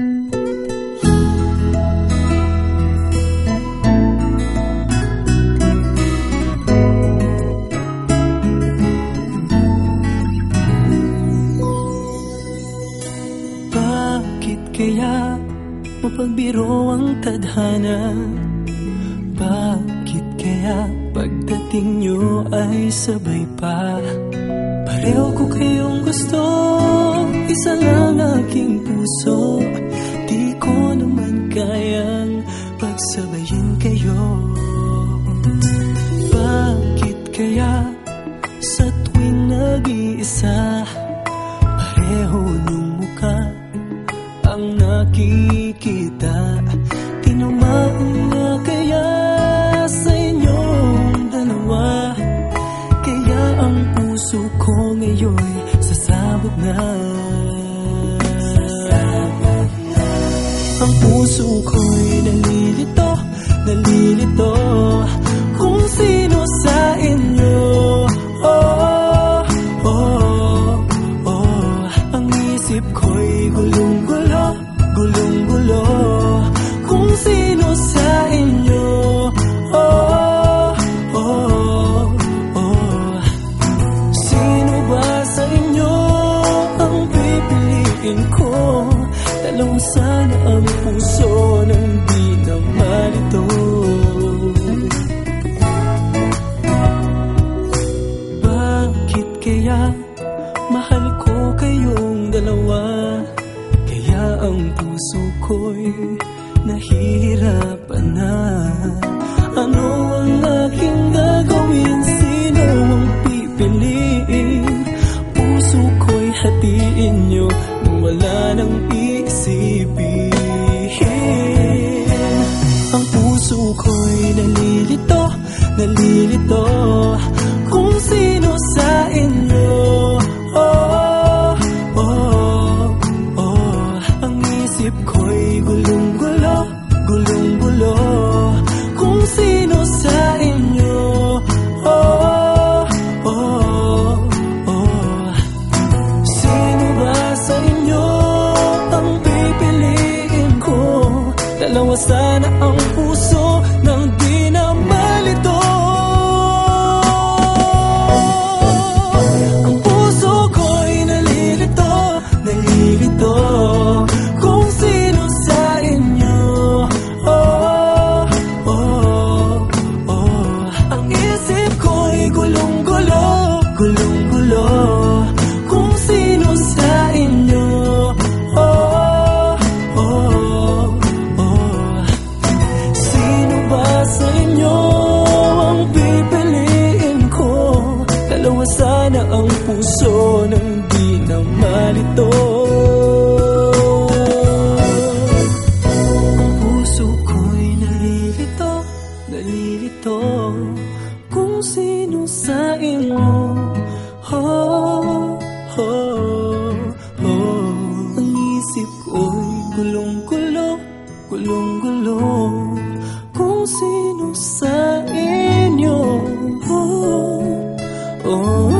Bakit kaya mapagbiro ang tadhana? Bakit kaya pagdating nyo ay sabay pa? Pareho ko kayong gusto, isa lang Bakit kaya sa tuwing nag-iisa Pareho nung mukha ang nakikita? Tinamaan na kaya sa inyong dalawa? Kaya ang puso ko ngayon sasabog na. Ang puso ko'y nalilito, nalilito isip ko'y gulong-gulo, gulong-gulo Kung sino sa inyo Oh, oh, oh Sino ba sa inyo ang pipiliin ko? Dalawa sana ang puso puso ko'y nahihirapan na Ano ang aking gagawin? Sino ang pipiliin? Puso ko'y hatiin nyo Nang wala nang iisipin Ang puso ko'y nalilito, nalilito sana ang puso ang puso ng di na malito. Puso ko'y nalilito, nalilito. Kung sino sa imo Oh, oh, oh Ang isip ko'y gulong-gulo, gulong-gulo. Kung sino sa inyo. Oh, oh